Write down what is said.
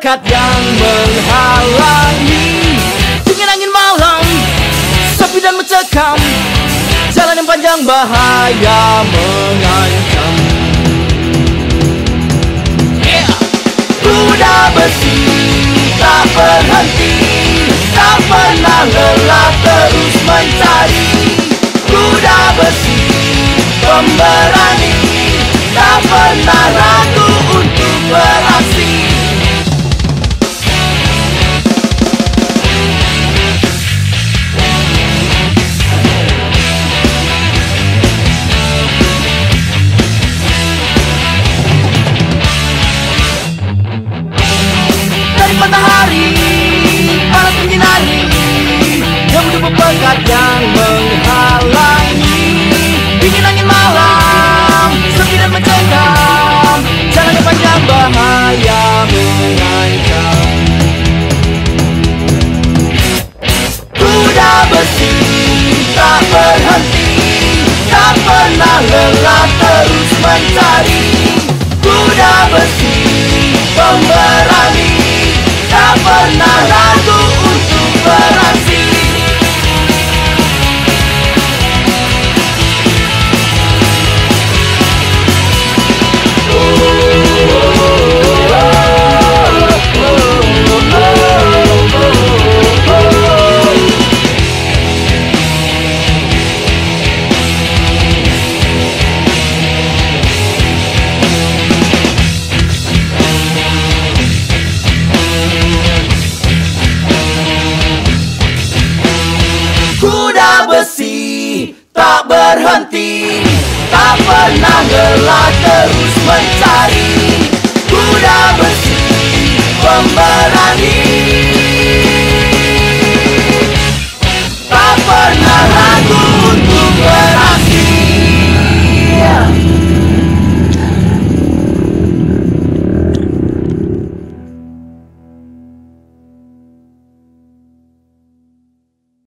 berkat yang menghalangi. Dingin angin malam Sepi dan mencekam. Jalan yang panjang bahaya mengancam. Yeah. Kuda besi tak berhenti Tak pernah lelah terus mencari. Kuda besi pemberani Tak pernah ragu lelah terus mencari Kuda besi Besi tak berhenti Tak pernah lelah terus mencari